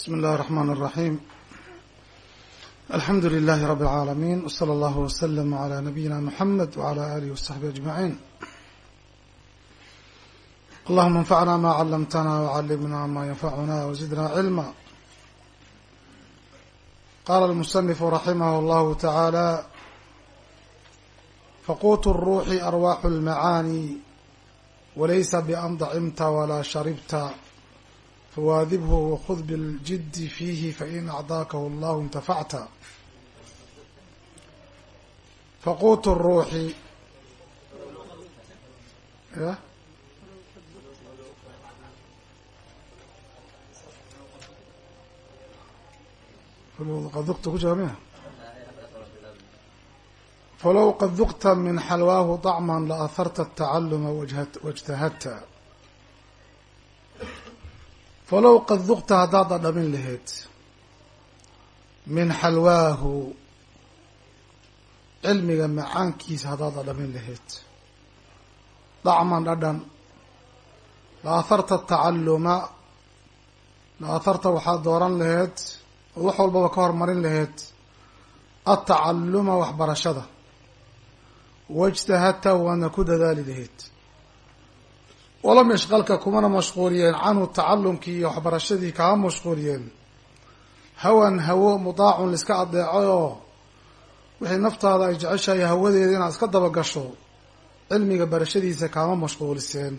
بسم الله الرحمن الرحيم الحمد لله رب العالمين وصلى الله وسلم على نبينا محمد وعلى آله وصحبه أجمعين اللهم انفعنا ما علمتنا وعلمنا ما ينفعنا وزدنا علما قال المصنف رحمه الله تعالى فقوت الروح أرواح المعاني وليس بأن ضعمت ولا شربت فواذبه وخذ بالجد فيه فإن أعطاكه الله انتفعت فقوت الروح يا قد ذقت كجرمها فلو قد ذقت من حلواه طعما لأثرت التعلم واجتهدت falow qad duqta haddaad dhadhamin lahayd min xalwaahu cilmiga macaankiisa haddaad dhadhamin lahayd dacman dhadhan. La aharta atacalluma la aharta waxaad dooran lahayd oo wax walbaba ka hormarin lahayd atacalluma waxbarashada. Wajtahadta waadna ku dadaali lahayd walam yashqalka kumana mashquuliyeen canhu tacalumkii iyo waxbarashadii kama mashquuliyeen. Hawan hawo mudaacun laiska adeecay oo wixii naftaada ay jeceshahay hawadeeda inaad iska dabagasho cilmiga barashadiisa kaama mashquuliseen.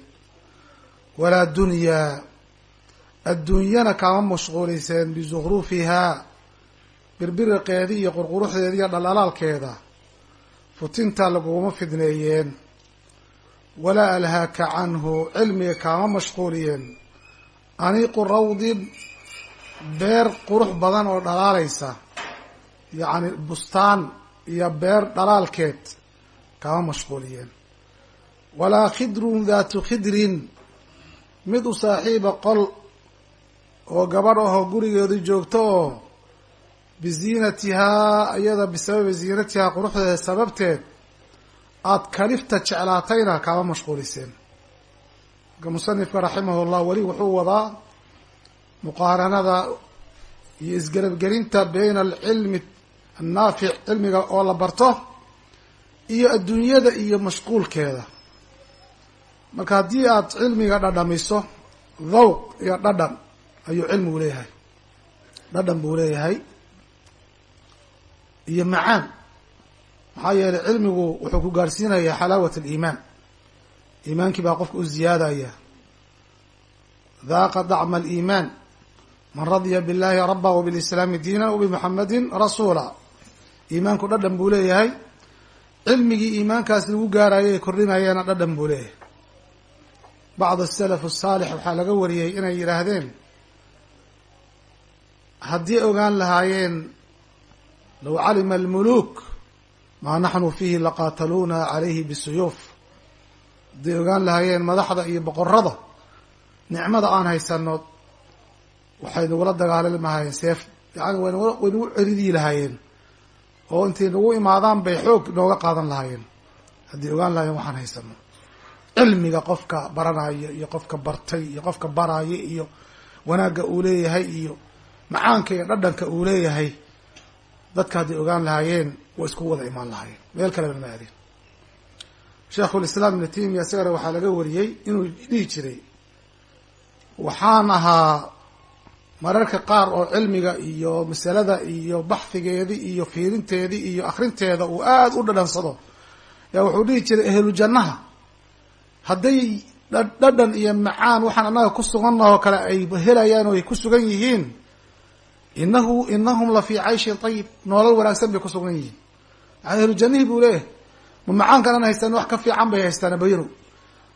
Walaa dunyaa adduunyana kaama mashquuliseen bisukhruufihaa birbiriqeedii iyo qurquruxdeeda iyo dhalaalaalkeeda. Futinta laguguma fidneeyeen walaa alhaaka canhu cilmiga kaama mashquuliyeen. Aniiqu rawdin beer qurux badan oo dhalaalaysa. Yacni bustaan iyo beer dhalaalkeed kaama mashquuliyeen. Walaa khidrun daatu khidrin mid u saaxiiba qol oo gabadh ahoo gurigeedu joogto oo biziinatihaa iyada bisababi ziinatihaa quruxdeeda sababteed aada kalifta jeclaatayna kaama mashquuliseen. Marka musanifka raximahullah weli wuxuu wadaa muqaaranada iyo isgarabgelinta bayna alcilmi annaafic cilmiga oo la barto iyo adduunyada iyo mashquulkeeda. Marka haddii aad cilmiga dhadhamiso dhawq iyo dhadhan ayuu cilmigu leeyahay. Dhadhan buu leeyahay iyo macaan maxaa yeelay cilmigu wuxuu ku gaarhsiinayaa xalaawat aliimaan iimaankii baa qofka u ziyaadaya. Daaqa dacma aliimaan. Man radya billahi rabba wbilislaami diina wabimuxamadin rasuula. Iimaanku dhadhan buu leeyahay. Cilmigii iimaankaas lagu gaarayo ee kordhinayeena dhadhan buu leeyahay. Bacd asalaf asaalix waxaa laga wariyey inay yidhaahdeen haddii ogaan lahaayeen low calima almuluuk maa naxnu fiihi laqaataluuna calayhi bisuyuuf. Hadday ogaan lahaayeen madaxda iyo boqorada nicmada aan haysano waxay nagula dagaalami lahaayeen seef. Yani way way nagu ceridii lahaayeen. Oo intay nagu imaadaan bay xoog nooga qaadan lahaayeen. Hadday ogaan lahaayeen waxaan haysano cilmiga qofka baranaya iyo qofka bartay iyo qofka baraya iyo wanaagga uu leeyahay iyo macaanka iyo dhadhanka uu leeyahay dadka hadday ogaan lahaayeen way isku wada imaan lahaayeen. Meel kaleba ma aadeen sheikhulislaam ibnu timiya isagana waxaa laga wariyey inuu dhihi jiray waxaan ahaa mararka qaar oo cilmiga iyo masalada iyo baxhigeedii iyo fiirinteedii iyo akrinteeda uu aada u dhadhansado. Yaa wuxuu dhihi jiray ahlu jannaha hadday dhadhan iyo macaan waxaan annaga ku sugannaho kale ay helayaan oo ay ku sugan yihiin. Inahu inahum la fii cayshin ayib noolal wanaagsan bay ku sugan yihiin yani ahlu jannihii buu leeyahay. Ma macaankan an haystaan wax ka fiican bay haystaan abayro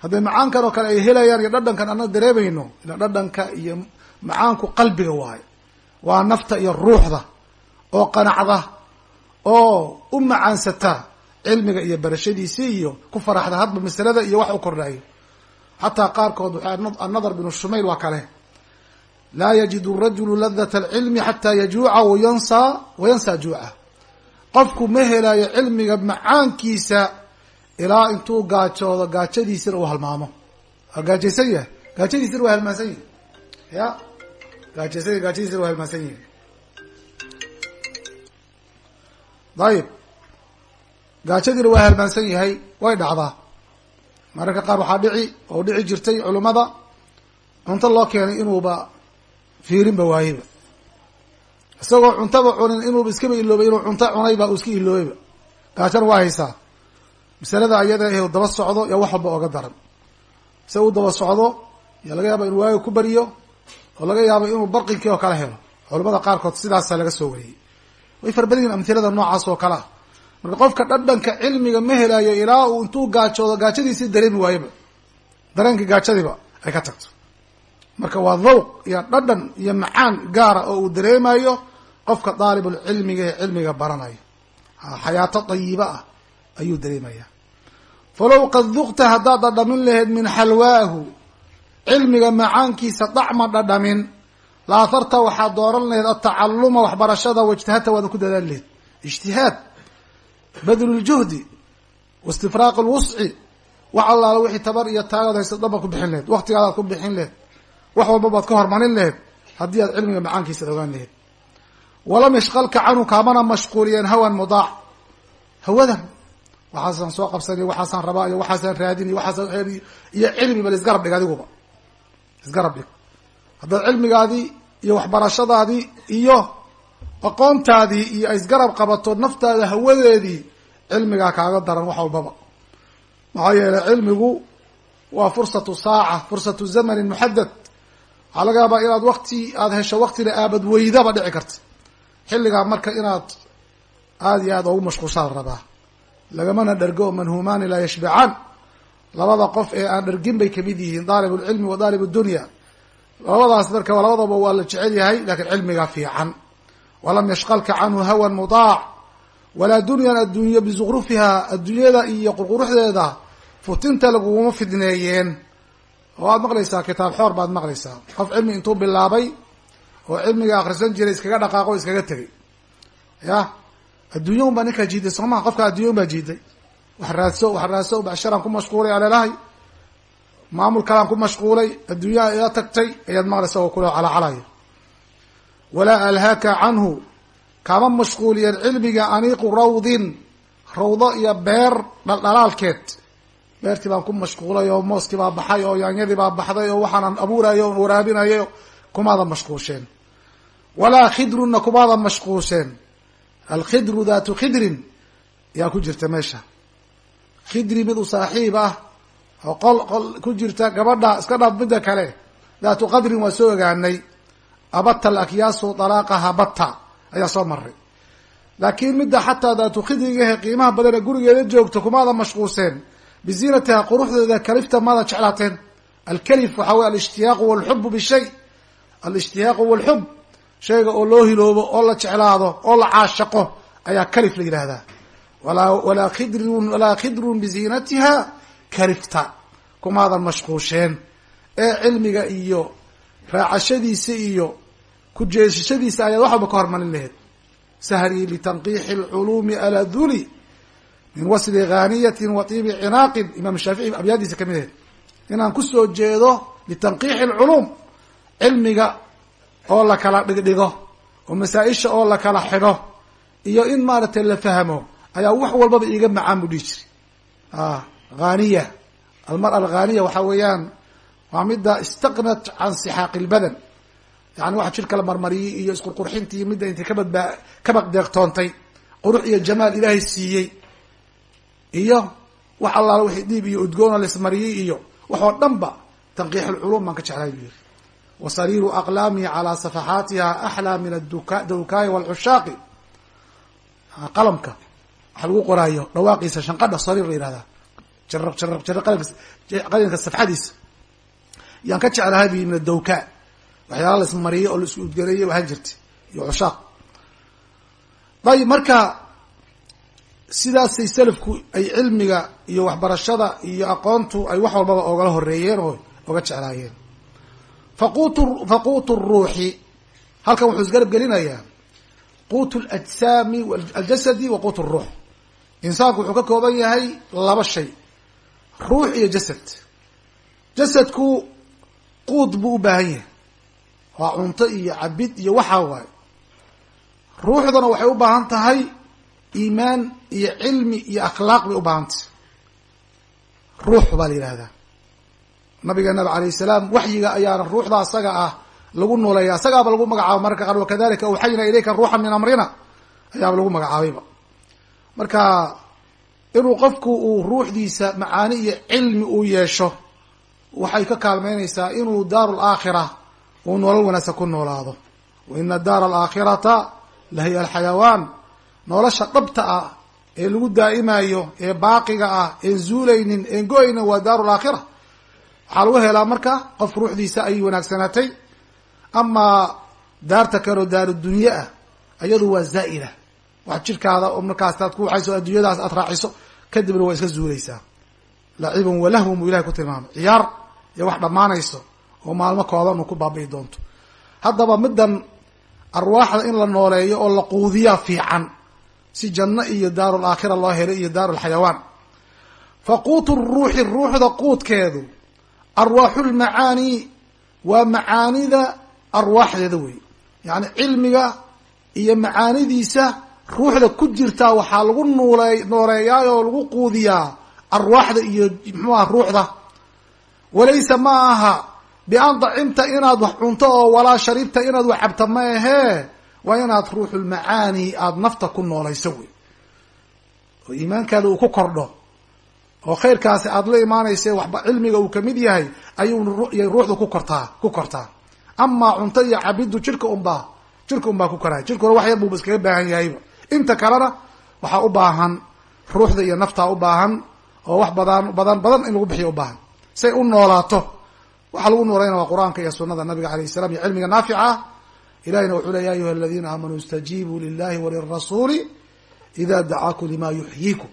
hadday macaankan oo kale ay helayaan iyo dhadhankan ana dareemayno ila dhadhanka iyo macaanku qalbiga waayo. Waa nafta iyo ruuxda oo qanacda oo u macaansata cilmiga iyo barashadiisii iyo ku faraxda hadba masalada iyo wax u kordhayo xataa qaarkood waxaa annadar binu shumayl waa kale. Laa yajidu rajulu ladata alcilmi xataa yajuuca wayansaa wayansaa juuca qofku ma helayo cilmiga macaankiisa ilaa intuu gaajoodo gaajadiisina uu halmaamo. Waa gaajaysan yahay? Gaajadiisina waa halmaansan yahay? Ya. Gaajaysan gaajadiisana waa halmaansan yihiin dayib. Gaajadiina waa halmaansan yahay way dhacdaa. Mararka qaar waxaa dhici oo dhici jirtay culummada cunto loo keenay inuuba fiirinba waayeba isagoo cuntaba cunin inuuba iskaba iloobay inuu cunto cunayba uu iska iloobayba gaajana waa haysaa masalada ayada ah daba socdo yaa wax walba oga daran. Se uu daba socdo yaa laga yaaba inuu waaga ku bariyo oo laga yaabo inuu barqinkii oo kala helo. Culamada qaarkood sidaasa laga soo wariyey. Way fara yihiin amhilada noocaas oo kale ah. Marka qofka dhadhanka cilmiga ma helayo ilaa uu intuu gaajoodo gaajadiisii dareemi waayeba dareenka gaajadiba ay ka tagto marka waa dhawq iyo dhadhan iyo macaan gaara oo uu dareemayo qofka daalibulcilmiga ee cilmiga baranayo. Xayaato dayiba ah ayuu dareemaya. Falow qad duqta haddaad dhadhamin lahayd min xalwaahu cilmiga macaankiisa dacma dhadhamin. La atharta waxaad dooran lahayd atacaluma waxbarashada waijtihadta waada ku dadaali lahayd ijtihaad badluljuhdi waistifraaq lwusci wax allaala wixii tabar iyo taagaad haysa dhan baad ku bixin laheyd. Waktigaadaad ku bixin laheyd wax walba baad ka hormarin laheyd haddii aad cilmiga macaankiisa ogaan laheyd. Walam yashqalka canhu kaamana mashquuliyeen hawan mudaac. Hawadan waxaasaan soo qabsany waxaasaan rabaa iyo waxaasaan raadin iyo waxaasaan iyo cilmiba la isgarab dhig adiguba. Isgarab dhig. Haddaad cilmigaadii iyo waxbarashadaadii iyo aqoontaadii iyo isgarab qabato naftaada hawadeedii cilmigaa kaaga daran wax walbaba. Maxaa yeelay cilmigu waa fursatu saaca fursatu zamanin muxadad waxaa laga yaabaa inaad wakti aada hesho waktina aabad weydaba dhici karta. Xilligaa marka inaad aada iyo aada ugu mashquulshaa la rabaa. Lagamana dhergo manhumaani laa yashbacaan labada qof ee aan dhergin bay ka mid yihiin daalib lcilmi wa daalib dunya. Labadaas marka labadaba waa la jecel yahay lakiin cilmigaa fiican. Walam yashqalka canhu hawan mudaac. Walaa dunyan adduunyo bizukhrufiha adduunyada iyo qurquruxdeeda futinta laguguma fidneeyeen oo aad maqlaysaa kitaab xoor baad maqlaysaa. Qof cilmi intuu bilaabay oo cilmiga akhrisan jiray iskaga dhaqaaqo o iskaga tegay. Ya? Adduunya un baa ninkaa jiiday soo maha qofka addunya un baa jiiday. Wax raadso wax raadso bacshiraan ku mashquulay aleelahay maamul kalaan ku mashquulay adduunyaha ila tagtay ayaad maqlaysa oo kule calacalaya. Walaa alhaaka canhu kama mashquuliyeen cilmiga aniiqu rawdin rawdo iyo beer dhaldhalaalkeed beertii baan ku mashquulay oo mooskii baa baxay oo yaanyadii baa baxday oo waxaanan abuurayo on waraabinayo kumaadan mashquusheen walaa khidrunna kumaadan mashquusheen alkhidru daatu khidrin? Yaa ku jirta meesha. Khidri mid u saaxiib ah oo qol qol ku jirta gabadha iska dhaaf midda kale. Daatu qadrin waa soo ogaanay. Abata alakyaasu dalaaqaha batta. Ayaa soo maray laakiin midda xataa daatu khidrigahe qiimaha badan ee gurigeeda joogto kumaada mashquulseen biziinatiha quruxdeeda kalifta maada jeclaateen alkalif waxaa wey alishtiyaaqu walxubu bishay alishtiyaaqu walxub shayga oo loo hiloobo oo la jeclaado oo la caashaqo ayaa kalif la yidhahdaa walaa walaa khidrun walaa khidrun biziinatiha kalifta kumaadan mashquusheen ee cilmiga iyo raacashadiisa iyo ku jeesashadiisa ayaad wax walba ka hormarin laheyd sahrii litanqiixi lculuumi aladuli min wasli ghaaniyatin wa tiibi cinaaqin imaam shaafici abyaadiisa ka mid ahayd. Inaan ku soo jeedo litanqiixi alculuum cilmiga oo la kala dhigdhigo oo masaa-isha oo la kala xidho iyo in maaragtay la fahmo ayaa wax walbaba iiga macaan buu dhihi jiri haaniya almara alghaaniya waxaa weeyaan waa midda istaqnat can sixaaqi lbadan yani waxa jidhka la marmariyey iyo isqurqurxintii midda intay kabadbaa kabaqdeeqtoontay qurux iyo jamaal ilaahay siiyey iyo wax allaala wixii dhiib iyo udgoona laismariyey iyo wax oo dhan ba tanqiix lculuum baan ka jeclahay buu yihi wa sariiru aqlaamii calaa safaxaatiha axlaa min adawkaayi walcushaaqi qalamka waxa lagu qoraayo dhawaaqiisa shanqadha sariir la yihahdaa jaraq jaraq jaraq qalinka safxadiisa. Yaan ka jeclahay bu min adawkaa waxyaala laismariyey oo la isku udgareeyey ahaan jirtay iyo cushaaq dayib marka sidaasay selafku ay cilmiga iyo waxbarashada iyo aqoontu ay wax walbaba ogala horeeyeen oo oga jeclaayeen. Faqut faquutu ruuxi halkan wuxuu isgarab gelinayaa. Quut ljsaami aljasadi wa quut ruux insaanku wuxuu ka kooban yahay laba shay ruux iyo jasad. Jasadku quud buu u baahan yahay. Waa cunto iyo cabid iyo waxaa waaye ruuxdana waxay u baahan tahay iimaan iyo cilmi iyo akhlaaq bay u baahan tahay ruux baa la yidhahdaa nabigeenaba alayh salaam waxyiga ayaana ruuxda asaga ah lagu nooleeya asagaaba lagu magacaabo. Mararka qaar wakadalika awxayna ilayka ruuxan min amrina. Ayaaba lagu magacaabayba marka inuu qofku uu ruuxdiisa macaani iyo cilmi uu yeesho waxay ka kaalmeynaysaa inuu daaru laakhira uu nolol wanaagsan ku noolaado. Wa ina daara alaakhirata la hiya alxayawaan nolosha dhabta ah ee lagu daa'imayo ee baaqiga ah een zuulaynin een go'aynin waa daaru laakhira waxaa lagu helaa marka qof ruuxdiisa ay wanaagsanaatay amaa daarta kaleo daaru dunye ah iyadu waa zaa'ila. Wax jirkaada oo markaas taad ku waxayso adduunyadaas aad raaciso kadibna waa iska zuulaysaa. Lacibun walahwun buu ilahay ku tilmaamay. Ciyaar iyo wax dhammaanayso oo maalmo koodan uu ku baabi'i doonto. Haddaba middan arwaaxda in la nooleeyo oo la quudiyaa fiican si janno iyo daaru laakhira loo helo iyo daaru lxayawaan fa quutu ruuxi ruuxda quudkeedu arwaaxu lmacaani waa macaanida arwaaxdeeda wey yacni cilmiga iyo macaanidiisa ruuxda ku jirtaa waxaa lagu nuule nooleeyaa oo lagu quudiyaa arwaaxda iyo muxuuaha ruuxda. Walaysa ma aha bian dacimta inaad wax cunto oo walaa sharibta inaad wax cabta ma ahee waa inaad ruuxulmacaani aada nafta ku noolayso wey oo iimaankaada uu ku kordho. Oo khayrkaasi aada la imaanaysa waxba cilmiga uu ka mid yahay ayuuyay ruuxdu ku kortaa ku kortaa. Amaa cunto iyo cabiddu jirka unbaa jirka unbaa ku koraya jirkuna wax yar buuba iskaga baahan yahayba inta kalena waxaa u baahan ruuxda iyo naftaa u baahan oo wax badan badan badan in lagu bixiyo u baahan. Say u noolaato. Waxaa lagu noolayna waa qur'aanka iyo sunada nabiga alayh salam iyo cilmiga naafica. ah ilahina wuxuu le ya ayuha aladiina aamanuu istajiibuu lilahi walirasuuli ida dacaakum lima yuxyiikum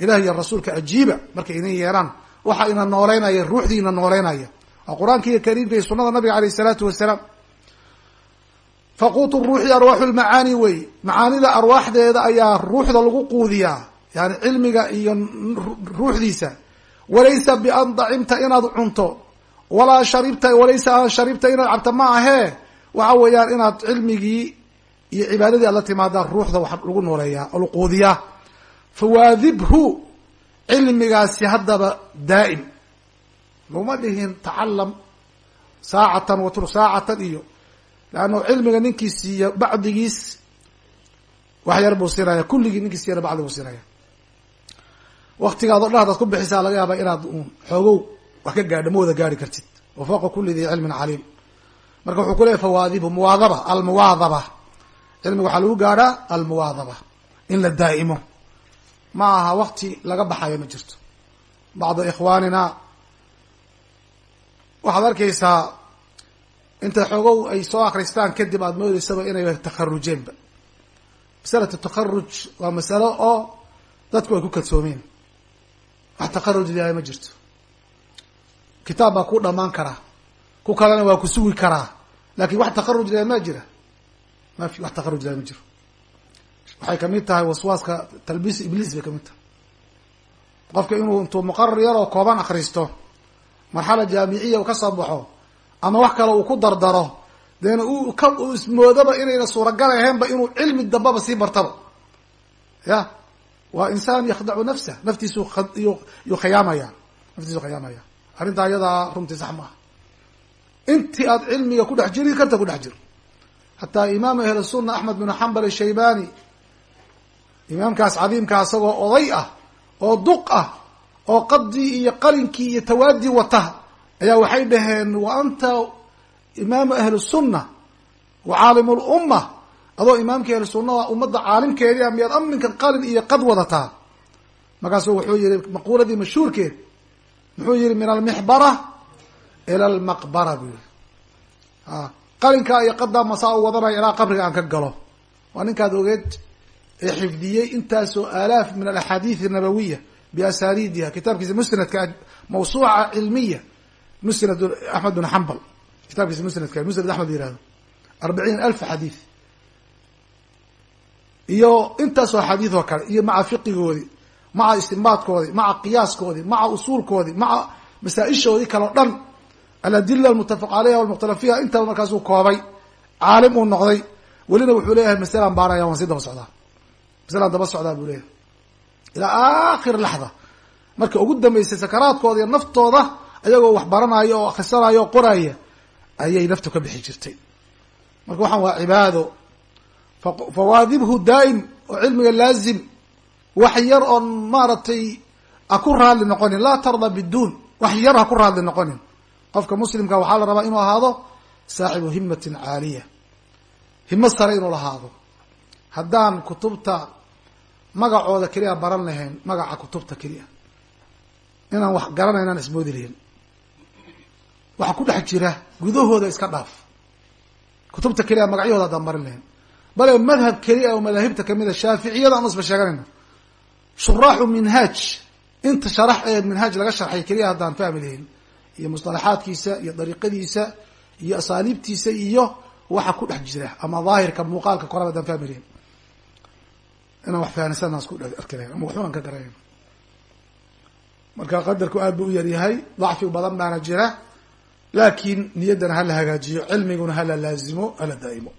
ilah iyo rasuulka ajiiba markay idin yeeraan waxa ina nooleynaya ruuxdiina nooleynaya waa qur'aanka iyo kariimka iyo sunada nabiga aleyh isalaatu wasalaam faquutu ruuxi arwaaxu lmacaani wey macaanida arwaaxdeeda ayaa ruuxda lagu quudiyaa yani cilmiga iyo ruuxdiisa walaysa bian dacimta inaad cunto walaa sharibta walaysa an sharibta inaad cabta ma ahee waxa weeyaan inaad cilmigii iyo cibaadadii aad la timaadaan ruuxda wax lagu nooleeyaa oo laquudiyaa fawaadibhu cilmigaasi haddaba daa'im. Laguma dhihin tacalam saacatan watru saacatan iyo leanna cilmiga ninkii siiya bacdigiis wax yar buu siinaya kulligii ninkii siiyana bacdi buu siinaya waktigaad o dhan hadaad ku bixisaa laga yaaba inaad xoogow wax ka gaadho ma wada gaari kartid wa fawqa kuli dii cilmin caliim marka wuxuu ku leeyahy fawaadibhu muwaadaba almuwaadaba. Cilmiga waxaa lagu gaadhaa almuwaadaba in la daa'imo. Ma aha wakti laga baxayo ma jirto. Bacda ikhwaanina waxaad arkaysaa inta xoogow ay soo akristaan kadib aada moodeysaba inay takharujeenba masalatu takharuj waa masalo oo dadku ay ku kadsoomeen wax takharuj liyahay ma jirto. Kitaab baa ku dhamaan karaa ku kalena waa ku sugi karaa. Lakin wax takharuj liyahay ma jira. Ma wax takharuj liyahay ma jiro waxay ka mid tahay waswaaska talbiis ibliis bay ka mid tahay. Qofka inuu intuu muqarar yaroo kooban akristo marxala jaamiciya u ka soo baxo ama wax kale uu ku dardaro deena uu ka uu ismoodaba inayna suuragal ahaynba inuu cilmi dambaba sii bartaba. Ya? Waa insaan yakhdacu nafsah naftiisu yuu khiyaamaya naftiisu khiyaamaya arrintaa iyadaa runtii sax maaha intii aad cilmiga ku dhex jiri karta ku dhex jir xataa imaamu ahl sunna axmed bin xambal ashaybani imaamkaas cadiimkaa isagoo oday ah oo duq ah oo qadii iyo qalinkii iyo tawaadii wata ayaa waxay dhaheen wa anta imaamu ahli sunna wa caalimu lumma adoo imaamkii ahli sunnaha ummadda caalimkeedii a miyaad aminka qalin iyo qad wadataa. Markaasuu wuxuu yihi maquuladii mashhuurkeed muxuu yihi min almixbara ila almaqbara buu yihi qalinkaa iyo qadaa masaa u wadanaya ilaa qabriga aan ka galo. Waa ninkaad ogeed ee xifdiyey intaasoo aalaaf min alaxaadiid nabawiya biasaniidiha kitaabkiisa musnadka mawsuuca cilmiya musnad axmed bin xambal kitaabkiisa musnadka musnad axmed yihahdo arbaciin alf xadiid iyo intaasoo xadiid oo kale iyo maca fiqigoodii maca istinbaadkoodii maca qiyaaskoodii maca usuulkoodii maca masaa-ishoodii kale o dhan aladila almutafaq aleyha walmukhtalaf fiiha intaba markaasuu koobay caalim uu noqday welina wuxuu leeyahay masalaan baaraya waan sii daba socdaa masalaan daba socdaa buu leeyahay ilaa aakhir laxda marka ugu dambeysay sakaraadkooda iyo naftooda ayagoo wax baranaya oo akhrisanaya oo qoraya ayay naftu ka bixi jirtay marka waxaan waa cibaado fawaadibhu daa'im oo cilmiga laazim wax yar oon maaragtay ha ku raadli noqonin laa tarda biduun wax yar ha ku raadli noqonin qofka muslimka waxaa la rabaa inuu ahaado saaxibu himatin caaliya. Himo sare inuu lahaado haddaan kutubta magacooda keliya baran lahayn magaca kutubta keliya. Inaan wax garanay inaan ismoodi lahin waxa ku dhex jira gudahooda iska dhaaf. Kutubta keliya magacyahooda haddaan baran lahayn. Bale madhab keliya oo madaahibta ka mid a shaaficiyada aan isba sheeganayno shuraaxu minhaaj. Inta sharax ee minhaaj laga sharxay keliya haddaan fahmi lahayn iyo musطalaxaadkiisa iyo dariiqadiisa iyo asaaliibtiisa iyo waxa ku dhex jira ama daahirka muuqaalka koraba haddaan fahmi inaan wax fahansan isku arki lahayn ama waxbaan ka garanayn marka qadarku aad bu u yaryahay dacfi badan baana jira laakiin niyaddana hala hagaajiyo cilmiguna hala laazimo hala daa'imo.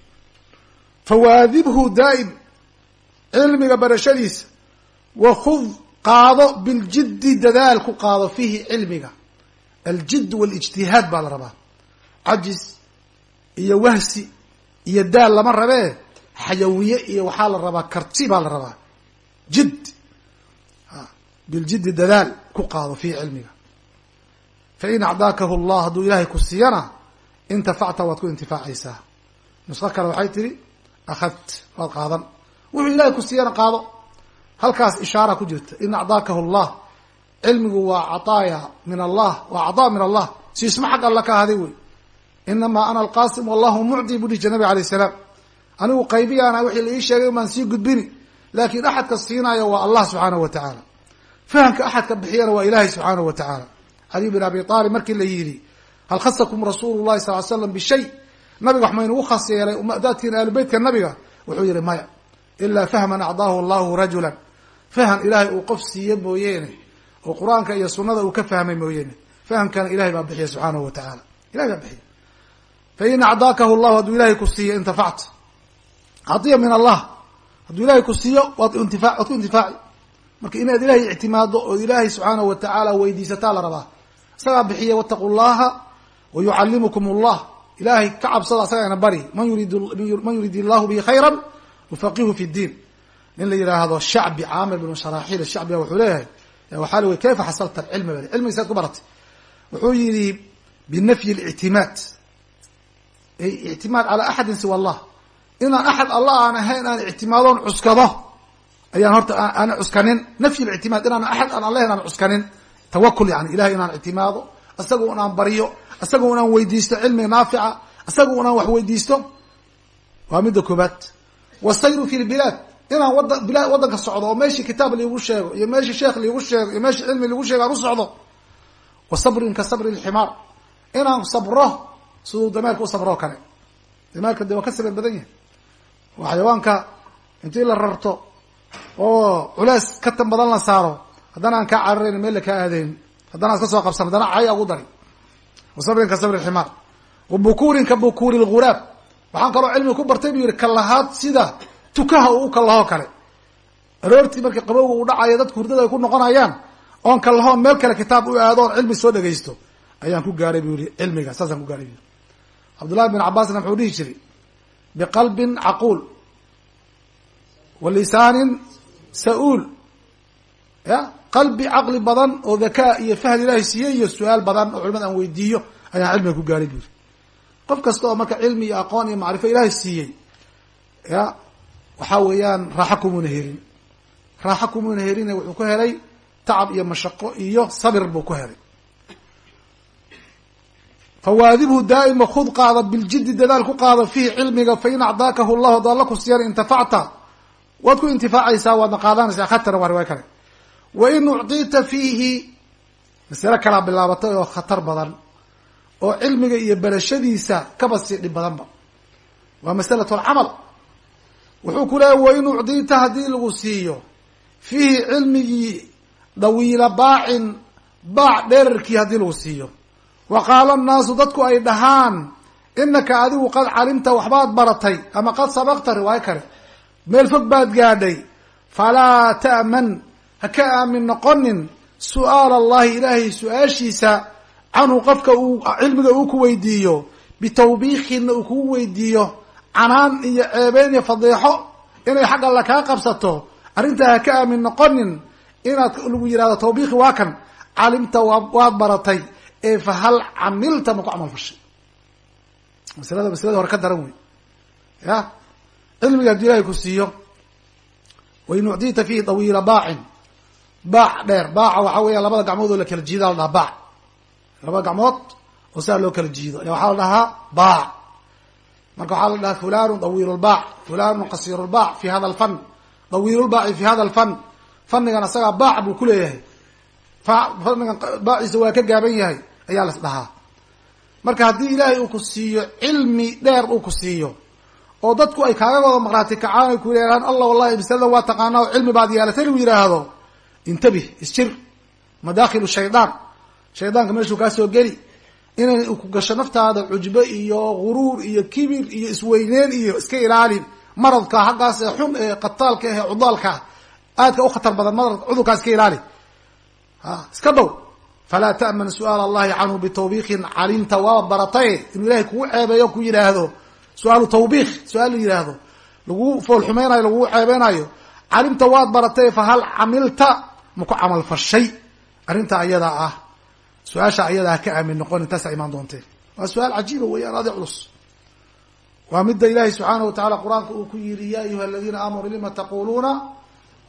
Fawaadibhu daa'im cilmiga barashadiisa wakud qaado biljiddi dadaal ku qaado fiihi cilmiga aljidd walijtihaad baa la rabaa cajis iyo wahsi iyo daal lama rabee xayawiye iyo waxaa la rabaa karti baa la rabaa jidd biljiddi dadaal ku qaado fiihi cilmiga fain acdaakahu allah hadduu ilaahay ku siiyana intafacta waad ku intifaacaysaa nusqo kale waxay tihi akhadت waad qaadan wuxuu ilahay ku siiyana qaado halkaas ishaara ku jirta in acdaakahu اllah cilmigu waa caaaya min allah waa cataa min allah. Siisma xag alla ka haday wey. Inamaa ana alqasim wallahu mucdi buu dhihi jir nabig salaam. Anigu qaybiyaana ah wixii la ii sheegay baan sii gudbini laakin axadka siinaayo waa allah subxaanahu wa tacaala fahamka axadka bixiyana waa ilahay subxaanahu wa tacaala caliy bin abi aalib markii la yidhi hal khasakum rasuulu llahi sal l slam bishay? Nabiga wax maynugu khas yeelay umadaadkiina aalubeytka nabiga wuxuu yihi maya ilaa fahman acdaahu allahu rajula fahan ilaahay uu qof siiye mooyeene oo qur'aanka iyo sunada uu ka fahmay mooyeene fahamkana ilahay baa bixiya subxaanahu wa ilahay baa bixiya fain acdaakahu llahu hadduu ilahay ku siiyo intafacta cadiya min allah. Hadduu ilahay ku siiyo waad intifa waad ku intifaaci. Marka inaad ilahay ictimaado ood ilaahay subxaanahu wa weydiisataa la rabaa. Isagaa bixiya wataqu llaha wa yucallimukum allah. Ka cabsada asagaana bari. Man yurid man yurid illahu bihi khayra yufaqihu fi ddiin. Nin la yidhaahdo shacbi caamir binu sharaaxiil. Shacbiga wuxuu leeyahay waxaa la wey kayfa xasalta cilmi bal cilmiga saad ku baratay. Wuxuu yihi binafyi lictimaad ictimaad calaa axadin siwa allah. Inaan axad allah aan ahayn aan ictimaadoon cuskado ayaan horta aana cuskanin. Nafyi lictimaad inaan axad aan allahin aan cuskanin. Tawakul yani ilahay inaan ictimaado isaga un aan baryo isaga un aan weydiisto cilmiga naafica isaga un aan wax weydiisto. Waa midda koobaad wasayru fi lbilaad inaan wada waddanka socdo oo meeshii kitaab liigu sheego iyo meeshii sheekh liigu sheego iyo meeshii cilmi liigu sheego aan u socdo. Wa sabrin ka sabri lximaar inaan sabro siduu dameerka u sabroo kale. Dameerka de waa ka sabir badan yahay. Waa xayawaanka intii la rarto oo culees ka tan badan la saaro haddana aan kaa cararayn meel la kaa aadayn haddana iska soo qabsan haddana cay agu dari. Wa sabrin ka sabri lximaar wa bukuurin ka bukuuri lghuraab waxaan kaloo cilmiga ku bartay buu yihi kallahaad sida tukaha uu u kallahoo kale. Aroortii markii qabowga uu dhacayo dadku hurdada ay ku noqonayaan oon kallahoon meel kale kitaab u aado oon cilmi soo dhegaysto ayaan ku gaaray buu yihi cilmiga saasaan ku gaaray bu yiri cabdullahi bin cabaasna muxuu dhihi jiray biqalbin caquul wa lisaanin sa-uul. Ya qalbi caqli badan oo dhakaa iyo fahd ilaahay siiyey iyo su'aal badan oo culimada aan weydiiyo ayaan cilmiga ku gaaray bu yiri qof kasta oo marka cilmi iyo aqoon iyo macrifo ilaahay siiyey ya waxaa weeyaan raaxo kumuuna helin. Raaxo kumuuna helina wuxuu ku helay tacab iyo mashaqo iyo sabir buu ku helay. Fawaadibhu daa'ima kud qaada biljiddi dadaal ku qaada fiihi cilmiga fain acdaakahu llahu haduu alla ku siiyana intafacta. Waad ku intifaacaysaa waadna qaadanaysaa khatara waa riwaay kale. Wa in ucطita fiihi masale kalaa bilaabatay oo khatar badan oo cilmiga iyo berashadiisa kaba sii dhib badanba waa masalat alcamal wuxuu ku leeya wain ucdita haddii lagu siiyo fiihi cilmigii dawiila baacin baac dherarkii haddii lagu siiyo. Wa qaala annaasu dadku ay dhahaan inaka adigu qad calimta waxbaad baratay ama qad sabaqta riwaayo kale. Meel fog baad gaadhay. Falaa ta'man ha ka aamin noqonin su'aal allahi ilaahay su'aashiisa canhu qofka uu cilmiga uu ku weydiiyo bitawbiikinna uu kugu weydiiyo canaan iyo ceebeyn iyo fadeexo inay xag alla kaa qabsato arrintaa ha ka aamin noqonin inaad lagu yihahdo tawbiiki waa kan. Calimta waad baratay. Ee fa hal camilta ma ku camal fashay? Maslada maslada hore ka daran wey ya? Cilmiga hadduu ilahay ku siiyo wain ucdita fihi dawiila baacin. Baac dheer baaca waxaa weeya labada gacmood oo la kala jiida la dhahaa baac. Labada gacmood oo saa loo kala jiido. Ayaa waxaa la dhahaa baac marka waxaa la dhahaa fulanu dawiil lbaac fulanu qasiir lbaac fi hada alfan. Dawiil lbaaci fi hada alfan. Fannigan asagaa baac buu ku leeyahay. Fannigan baaciisa waa ka gaaban yahay ayaa las dhahaa. Marka haddii ilaahay uu ku siiyo cilmi dheer uu ku siiyo oo dadku ay kaaga wada maqraati kacaan ay ku yidhahdaan allah wallahi masalada waa taqaanaa oo cilmi baad yeelatay lagu yidhaahdo intabih isjir madakhilu shaydaan shaydaanka meeshuu kaa soo geli inay ku gasho naftaada cujbo iyo guruur iyo kibir iyo isweyneyn iyo iska ilaalin. Maradka xaggaas ee xun ee qataalka ee cudaalka aadka u khatar badan marad cudurkaa iska ilaali ha iska dhow. Falaa ta'man su'aal allahi canhu bitawbiikin calimta waa baratay inuu ilahay kugu ceebeeyo ku yidhaahdo. Su'aalu tawbiik su'aal la yidhaahdo. Lagu foolxumeynayo lagugu ceebeynayo calimta waad baratay fa hal camilta? Ma ku camal fashay? Arrinta ayadaa ah su'aasha ayadaa ka aamin noqon intaasa imaan doonteen waa su'aal cajiiba weeyaan adi culus waa midda ilaahi subxaanahu watacala qur'aanka uu ku yidhi ya ayuha aladiina aamanuu lima taquluuna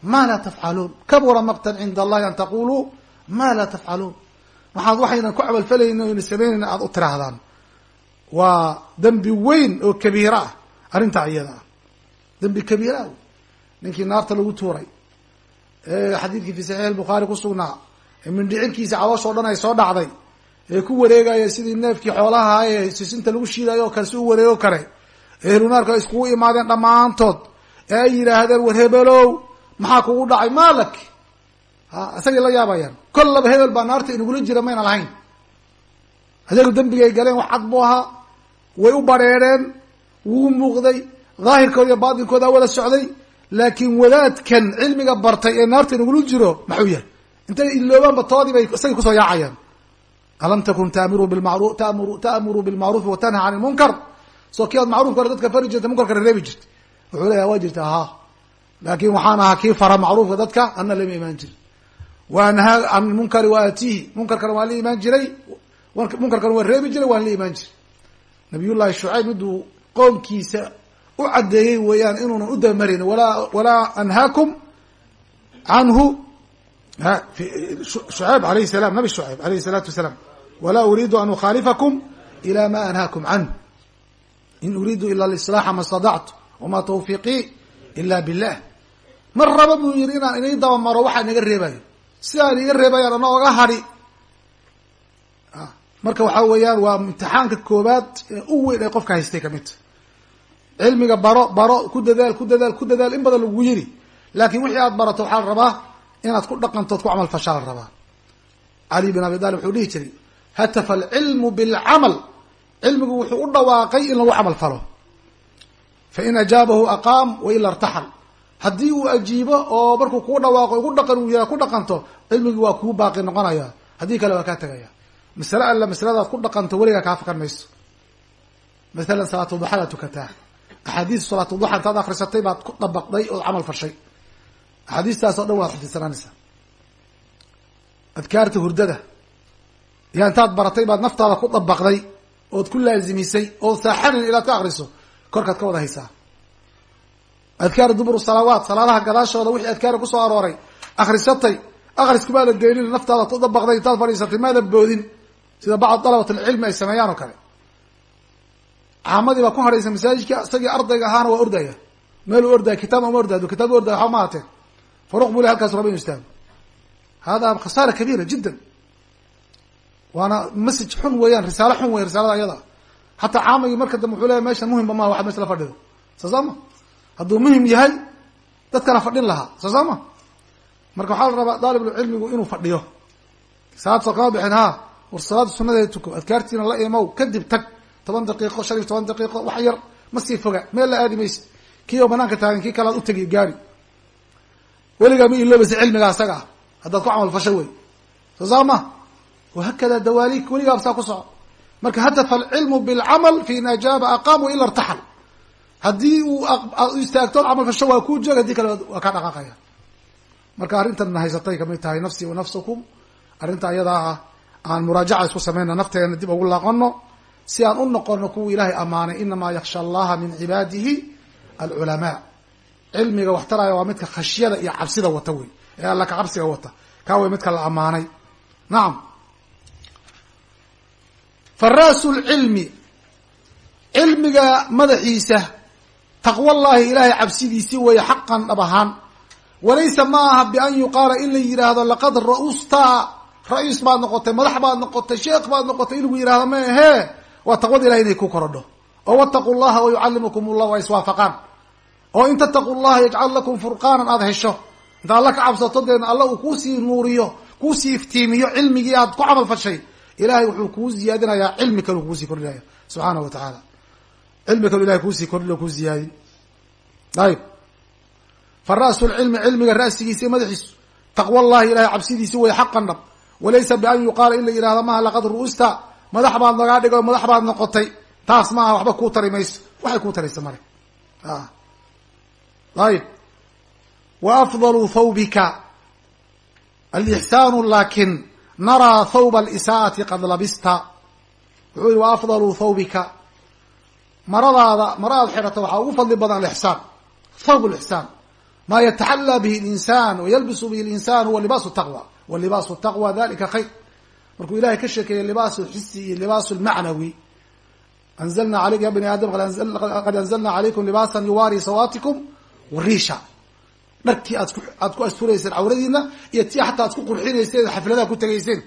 ma laa tafcaluun kabura maqtan cinda allahi an taquluu ma laa tafcaluun waxaad waxaynan ku camalfalaynin o yna samaynayna aada u tiraahdaan waa dembi weyn oo kabiira ah arrintaa iyada ah dembi kabiira ninkii naarta lagu tuuray xadiidkii fi saxiix albukhaari ku sugnaa ee mindhicirkiisa caloosh oo dhan ay soo dhacday ee ku wareegaya sidii neefkii xoolaha ee sisinta lagu shiidayo o kale si u wareego kale ee helunaarka ay iskugu imaadeen dhammaantood ee ay yidhaahdeen war hebelow maxaa kugu dhacay maalak ha isagay la yaabayaan kollaba hebel baa naarta inagula jira mayna lahayn. Ayagu dembigay galeen wax cad buu ahaa way u bareereen wuu muuqday daahirkooda iyo baatinkooda wada socday laakiin wadaadkan cilmiga bartay ee naarta inagula jiro maxuu yahay intay iloobaanba toodii bay isagay ku soo yaacayaan. Alam takun taamuru bilmaru tamuru ta'muru bilmacruufi wa tanha can ilmunkar soo kii aad macrufka dadka fari jirta munkarkana reebi jirta wuxuu leeyaha waa jirta ahaa laakin waxaan ahaa kii fara macruufka dadka ana lama imaan jiri wa anhaa can munkari wa munkarkana waan la imaan jiray munkarkana waan reebi jiray waan la imaan jiray. Nabiyullahi shucayb miduu qoomkiisa u caddeeyey weeyaan inuunan u dabamarin walaa walaa anhaakum canhu shucayb alayhi salam nabi shucayb alayhi salaatu wasalaam walaa uriidu an ukhaalifakum ila ma anhaakum canh in uriidu ila lislaaxa ma stadactu wama tawfiiqii ila billah mar raba buu yihi inaan inay dabamaro waxaa inaga reebayo sidaan iga reebayaan ana oga hadhi marka waxaa weeyaan waa imtixaanka koobaad ee u weyn ee qofka haystay kamidta cilmiga baro baro ku dadaal ku dadaal ku dadaal in badan lagu yiri laakin wixii aad barato waxaa la rabaa inaad ku dhaqantood ku camal fashaa rabaa. Cali bin abi talib wuxuu dhihi jiray hatafa alcilmu bilcamal cilmigu wuxuu u dhawaaqay in lagu camal falo. Fain ajaabahu aqaam waila irtaxal. Haddii uu ajiibo oo markuu kuu dhawaaqo igu dhaqan uu yahay ku dhaqanto cilmigii waa kuu baaqi noqonaya. Haddii kale waa kaa tegaya masale alla masaladaad ku dhaqanto weligaa kaa fakan mayso. Masalan salaatu duxadaad tukataa. Axaadiis salaatu duxa intaad akrisatay baad ku dabaqday ood camal fashay axaadiistaas oo dhan waad xifdisanaanaysaa adkaarta hurdada. Yaa intaad baratay baad naftaada ku dabaqday ood ku laazimisay ood saaxanin ilaad ka akriso korkaad ka wada haysaa. Adkaar dubur salawaat salaadaha gadaashooda wixii adkaara ku soo arooray. Akrisatay akrisku maada daynin naftaada ku dabaqday intaad fadhiisatay maada boodin. Sida bacd dalabat alcilmi ay sameeyaan oo kale. Caamadii baa ku hadhaysa masaajidka isagii ardayga ahaana waa ordaya. Meeluu ordaya kitaab uma ordaya kitaab ordaya waxba ma hateen faruq buu le halkaas raba inu istaago hada khasaara kabiira jiddan waana message xun weeyaan risaalo xun wey risaalada ayada hataa caamagii marka dambe wuxuu leya meeshan muhimba maha waxad mesh la fadhido soo saa ma hadduu muhiim yahay dadkana fadhin lahaa soo saa ma marka waxaa la rabaa daalibulcilmigu inuu fadhiyo salaad soo kama bixin ha war salaada sunadeeda tuko adkaartiina la imow kadib tag toban daqiiqo shan iyo toban daqiiqo wax yar ma sii foga meel la aadi maysa kii banaanka taagan kii kalaad utegi gaari weligaa ma iloobaysa cilmiga asaga. Ah haddaad ku camal fasho wey. Soo saa ma wahakada dawaalik weligaaba ku soco. Marka hadafa alcilmu bilcamal fi in ajaaba aqaamu ila irtaxal. Haddii uu istaagtood camal fasho waa kuu joog haddii kale waa kaa dhaqaaqaya. Marka arrintan haysatay ka mid tahay nafsi wa nafsakum arrinta ayadaa ah aan muraajaca isku samayna nafteena dib ugu laaqano si aan u noqono kuwa ilaahay ammaanay inamaa yaksha allaha min cibaadihi alculamaa cilmiga waxtaraya waa midka khashyada iyo cabsida wata wey. Ee alla ka cabsiga wata. Kaa way midka la ammaanay. Nacam fa ra'su lcilmi cilmiga madaxiisa taqwallahi ilaahay cabsidiisi weeye xaqan dhab ahaan. Walaysa ma aha bian yuqaala in la yidhaahdo laqad ra'usta ra'iis baad noqotay madax baad noqotay sheekh baad noqotay in lagu yihahdo ma ahee waa taqwada ilahay inay ku korodho. Oo wataquu llaha wayucallimukum llah waa iswaafaqaan oo in tattaquu llaha yajcal lakum furqaanan aada hesho. Inta alla ka cabsato deedna alla uu kuusii nuuriyo kuusii iftiimiyo cilmigii aad ku camal fashay. Ilahay wuxuu kuu ziyaadinayaa cilmi kalu kuusii kordhinaya subxaana wa tacaala cilmi kalu ilahay kuusii kordhin kuu ziyaadin. Ayib fa lcilmi cilmiga ra'sigiisa iyo madaxiisu. Taqwa llahi ilahay cabsidiisi way xaqan dhab. Walaysa bian yuqaala in la yihahdo maaha laqad ru'usta. Madax baad nagaa dhigo madax baad noqotay. Taas maaha waxba kuu tari mayso. Waxay kuu taraysa male ayib wa afdalu thawbika alixsaanu laakin naraa thawba alisaa'ati qad labista wuxuu yihi wa afdalu thawbika maradaada mara aad xidhato waxaa ugu fadli badan alixsaan thawb lixsaan maa yataxallaa bihi linsaan wayalbisu bihi linsaan huwa libaasu taqwa wa libaasu taqwa dalika khayr markuu ilahay ka sheekeeyey libaasu lxisi iyo libaasu lmacnawi anzalna alayka ya bani aadam qad anzalna calaykum libaasan yuwaari sawaatikum wariisha dharkii aad aad ku asturayseen cawradiina iyo tii xataa aad ku qurxinayseen xafladaha ku tegayseen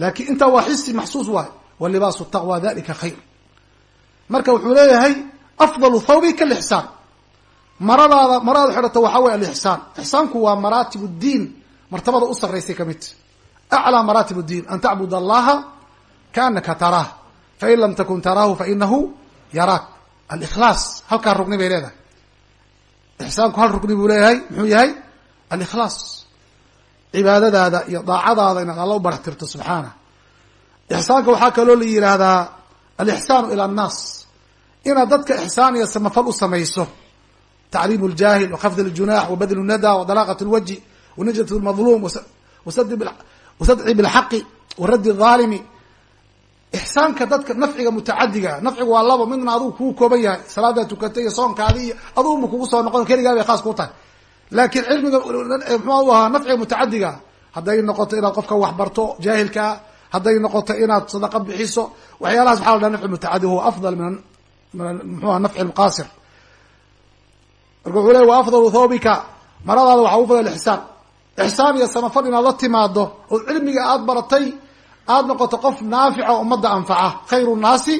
laakiin intaa waa xisi maxsuus waay. Wa libaasu taqwa dalika khayr. Marka wuxuu leeyahay afdalu thawbika alixsaan maradaada maradaad xidhato waxaa wey alixsaan ixsaanku waa maraatib ddiin martabada u sarraysay ka mid. Aclى maraatib اdiin an tacbud allaha kaanaka taraah. Fain lam takun taraahu fainahu yaraak. Alikhlaas halkaa rugni bay leedahay ixsaanku hal rukni buu leeyahay muxuu yahay alikhlaas cibaadadaada iyo daacadaada inaad alla u barhtirto subxaana ixsaanka waxaa kaloo la yidhaahdaa alixsaanu ila annaas inaad dadka ixsaan iyo samafal u samayso tacliimu ljaahil waqafd ljunax wabadlu nada wdalaaqat lwaji wanajat lmadlum wasadci bilxaqi waraddi alimi ixsaanka dadka nafciga mutacadiga nafcigu waa labo midna aduu kuu kooban yahay. Salaadaa tukatay iyo soonkaadi iyo aduuma kugu soo noqon keligaa bay khaas ku tahay. Laakiin cilmiga muxuu ahaa nafciga mutacadiga hadday noqoto inaad qofka wax barto jaahilkaa hadday noqoto inaad sadaqa bixiso waxyaalahaas waxa la dhaha nafci mutacadi huwa afdal min muxuha nafci lqaasir wuxuu ley wa afdalu thawbika. Maradaada waxaa ugu ixsaan ixsaan iyo samafal inaad la timaado oo cilmiga aada baratay aada noqoto qof naafica ummadda anfaca khayru nnaasi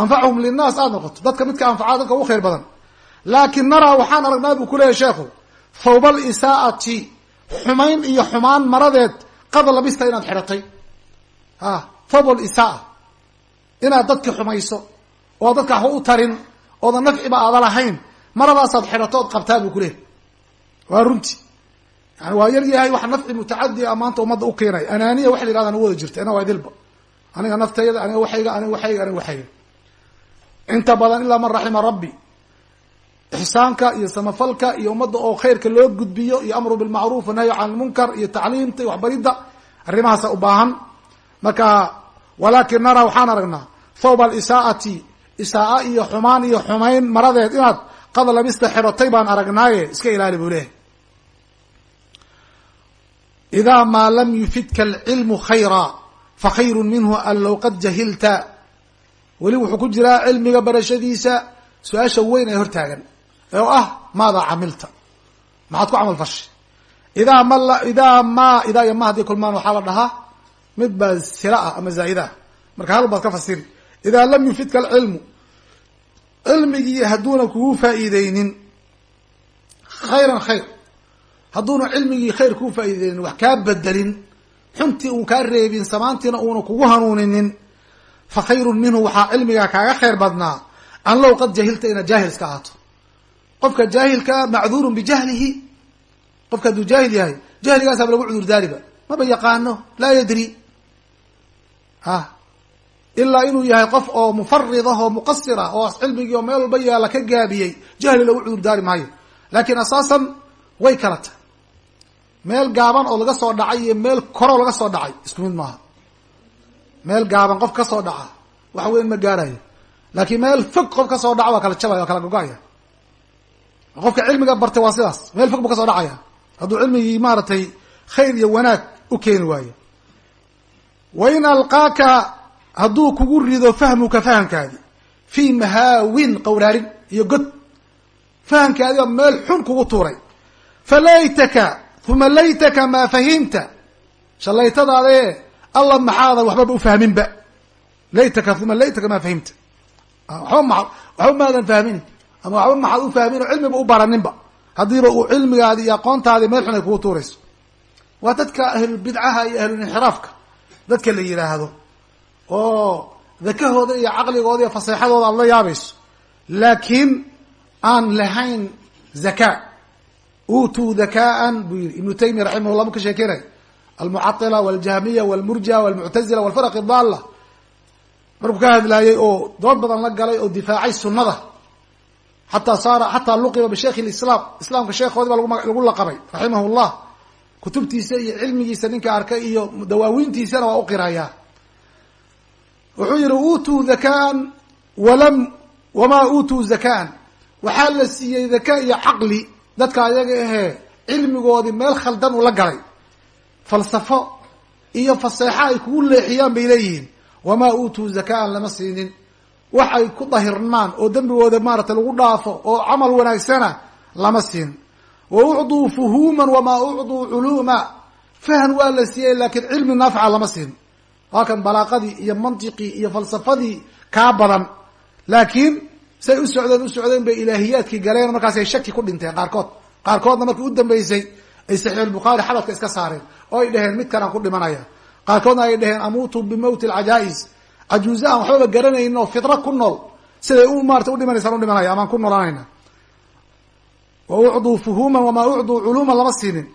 anfachum linnaas aada noqoto. Dadka midka anfaca dadka ugu khayr badan. Laakin naraa waxaan aragnaa buu ku leeyahy sheekhu thawba alisaa'ati xumayn iyo xumaan maradeed qad labista inaad xidhatay a thawb alisaaa inaad dadki xumayso oo dadka waxba u tarin oodan nafciba aada lahayn maradaasaad xidhato ood qabtaa buu ku leeyahy waa runti yani waa yar yahay wax nafci mutacadi a maanta ummadda u keenay. Anaaniya waxa la wada jirta ina waa dilba. Aniga naftayda aniga waxayga aniga waxayga aniga waxayga. Inta badan ilaa man raxima rabbi ixsaanka iyo samafalka iyo ummadda oo khayrka loo gudbiyo iyo amru bilmacruuf wanahyu can lmunkar iyo tacliimta iyo waxbaridda arrimahaasa u baahan. Marka walaakin naraa waxaan aragnaa thawba alisaa'ati isaa iyo xumaan iyo xumayn maradeed inaad qad labista xidhatay baan aragnaaye iska ilaali buu leehay idaa maa lam yufidka alcilmu khayra fa khayru minhu an low qad jahilta weli wuxuu ku jiraa cilmiga barashadiisa su'aasha weyn ee hortaagan oo ah maadaa camilta maxaad ku camal fashay idaa ma idaa ma idaa iyo ma haddii kulmaan waxaa la dhahaa mid baa sila ah ama zaa'ida ah marka hal baad ka fasiri idaa lam yufidka alcilmu cilmigii hadduuna kugu faa'iideynin khayran khayr hadduuna cilmigii khayr kuu faa'iideynin wax kaa bedelin xuntii uun kaa reebin samaantiina uuna kugu hanuuninin fa khayrun minhu waxaa cilmigaa kaaga khayr badnaa an low qad jahilta inaad jaahil iska ahaato. Qofka jaahilkaa macduurun bijahlihi qofka hadduu jaahil yahay jahligaasaaba lagu cudur daariba maba yaqaano laa yadri. Ah ilaa inuu yahay qof oo mufarid ah oo muqasir ah oo cilmigii oo meel walba yaalla ka gaabiyey jahli lagu cudur daari maayo. Laakiin asaasan way kala tahay meel gaaban oo laga soo dhacay iyo meel koroo laga soo dhacay isku mid maaha. Meel gaaban qof ka soo dhaca wax weyn ma gaarayo laakiin meel fog qof ka soo dhaca waa kala jabaya waa kala gogo-aya qofka cilmiga bartay waa sidaas meel fog buu ka soo dhacaya. Hadduu cilmigii maaragtay khayr iyo wanaag u keeni waayo. Wa in alqaaka hadduu kugu rido fahmuka fahamkaadi fii mahaawin qawraarin iyo god. Fahamkaadi oo meel xun kugu tuuray. Fa laytaka uma laytaka maa fahimta. Shallaytadaadee alla maxaadan waxbaba ufahminba laytaka uma laytaka maa fahimta. Waba ma waxba maadan fahmin ama waxba maxaad ufahmin oo cilmiba u baraninba. Haddiiba uu cilmigaadi iyo aqoontaadi meel xun ay kugu tuurayso. Waa dadka ahlulbidcaha iyo ahlulinxiraafka dadka la yidhaahdo oo dakahooda iyo caqligooda iyo faseexadooda aada la yaabayso. Laakiin aan lahayn zakaa uutuu dhakaan buu yihi ibnu taymiya raximah llah buu ka sheekeynay almucatila waljahmiya walmurjia walmuctazila walfaraq daalla markuu ka hadlaayey oo dood badan la galay oo difaacay sunada xataa saara xataa luqiba bisheikh lislaam islaamka sheekhoodi baa lagu laqabay raximah llah kutubtiisa iyo cilmigiisa ninka arkay iyo dawaawiintiisana waa u qirayaa wuxuu yihi uutuu dhakaan walam wamaa uutuu zakaan waxaa la siiyey dhaka iyo caqli dadka ayaga ahee cilmigoodii meel khaldan ula galay. Falsafo iyo faseexo ay kugu leexiyaan bay leeyihiin. Wamaa uutuu zakaan lama siinin. Wax ay ku dahirmaan oo dembigooda maaragtay lagu dhaafo oo camal wanaagsana lama siin. Wa ucduu fuhuuman wamaa ucduu culuuma. Fahan waa la siiyey laakiin cilmi naafica lama siin. Waa kan balaaqadii iyo mantiqii iyo falsafadii kaa badan. Laakiin say u socdeen u socdeen bay ilaahiyaadkii galeen markaasay shaki ku dhinteen qaarkood. Qaarkoodna markii u dambeysay ay saxiixulbukhaari xabadka iska saareen oo ay dhaheen mid kanaan ku dhimanaya. Qaarkoodna ay dhaheen amuutu bimowti alcajaa'is cajuuze aan waxbaba garanaynin oo fitra ku nool. Siday u maarata udhimanaysaan u dhimanaya amaan ku noolanayna wa ucduu fuhuuman wamaa ucduu culuuman lama siinin.